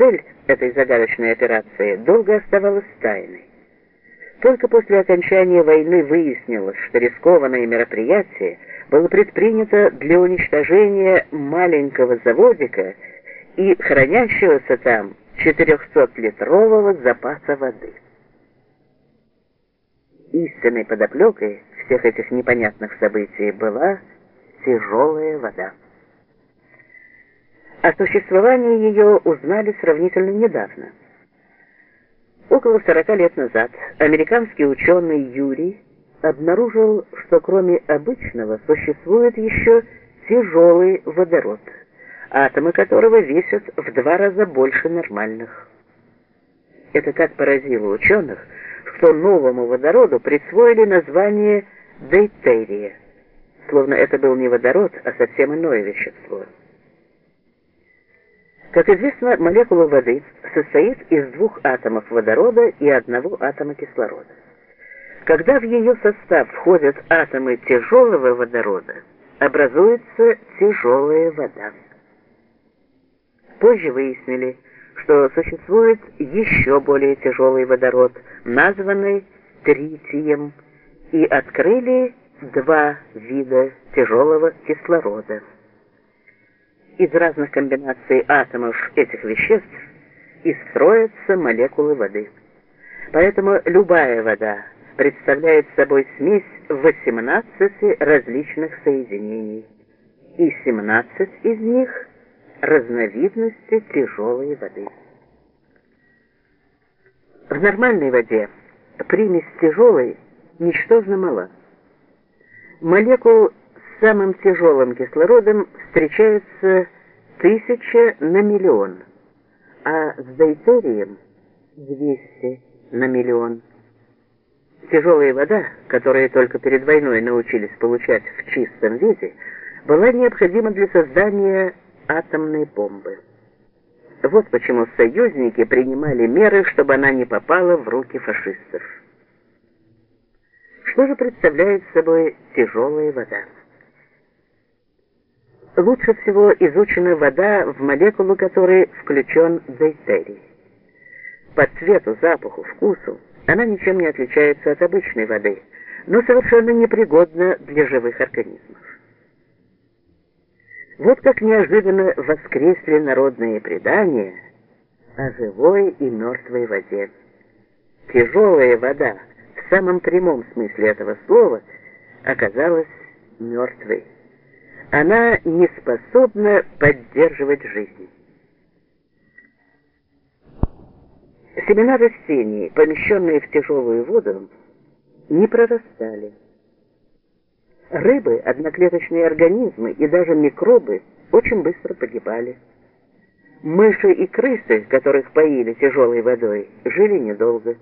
цель этой загадочной операции долго оставалась тайной. Только после окончания войны выяснилось, что рискованное мероприятие было предпринято для уничтожения маленького заводика и хранящегося там 400-литрового запаса воды. Истинной подоплекой всех этих непонятных событий была тяжелая вода. О существовании ее узнали сравнительно недавно. Около 40 лет назад американский ученый Юрий обнаружил, что кроме обычного существует еще тяжелый водород, атомы которого весят в два раза больше нормальных. Это так поразило ученых, что новому водороду присвоили название дейтерия, словно это был не водород, а совсем иное вещество. Как известно, молекула воды состоит из двух атомов водорода и одного атома кислорода. Когда в ее состав входят атомы тяжелого водорода, образуется тяжелая вода. Позже выяснили, что существует еще более тяжелый водород, названный тритием, и открыли два вида тяжелого кислорода из разных комбинаций атомов этих веществ и строятся молекулы воды. Поэтому любая вода представляет собой смесь 18 различных соединений, и 17 из них – разновидности тяжелой воды. В нормальной воде примесь тяжелой ничтожно мала. Молекул самым тяжелым кислородом встречается тысяча на миллион, а с дейтерием 200 на миллион. Тяжелая вода, которую только перед войной научились получать в чистом виде, была необходима для создания атомной бомбы. Вот почему союзники принимали меры, чтобы она не попала в руки фашистов. Что же представляет собой тяжелая вода? Лучше всего изучена вода, в молекулу которой включен дейтерий. По цвету, запаху, вкусу она ничем не отличается от обычной воды, но совершенно непригодна для живых организмов. Вот как неожиданно воскресли народные предания о живой и мертвой воде. Тяжелая вода, в самом прямом смысле этого слова, оказалась мертвой она не способна поддерживать жизнь. Семена растений, помещенные в тяжелую воду, не прорастали. Рыбы, одноклеточные организмы и даже микробы очень быстро погибали. Мыши и крысы, которых поили тяжелой водой, жили недолго.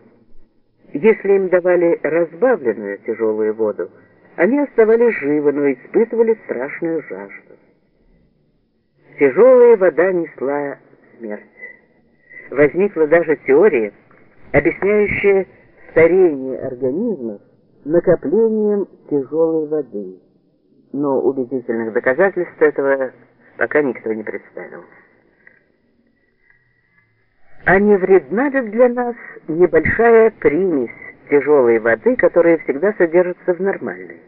Если им давали разбавленную тяжелую воду, они оставались живы, но испытывали страшную жажду. Тяжелая вода несла смерть. Возникла даже теория, объясняющая старение организмов накоплением тяжелой воды. Но убедительных доказательств этого пока никто не представил. А не вредна ли для нас небольшая примесь тяжелой воды, которая всегда содержится в нормальной?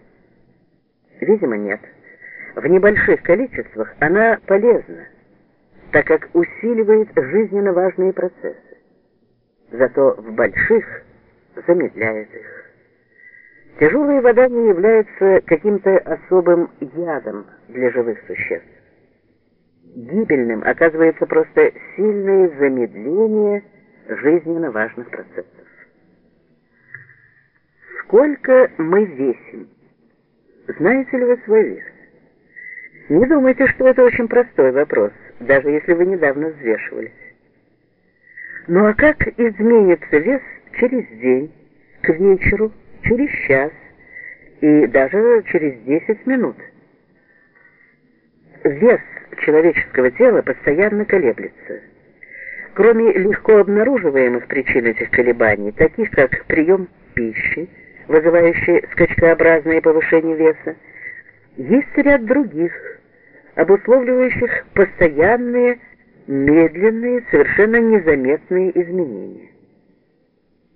Видимо, нет. В небольших количествах она полезна, так как усиливает жизненно важные процессы. Зато в больших замедляет их. Тяжелая вода не является каким-то особым ядом для живых существ. Гибельным оказывается просто сильное замедление жизненно важных процессов. Сколько мы весим? Знаете ли вы свой вес? Не думайте, что это очень простой вопрос, даже если вы недавно взвешивались. Ну а как изменится вес через день, к вечеру, через час и даже через 10 минут? Вес человеческого тела постоянно колеблется. Кроме легко обнаруживаемых причин этих колебаний, таких как прием пищи, вызывающие скачкообразное повышение веса, есть ряд других, обусловливающих постоянные медленные, совершенно незаметные изменения.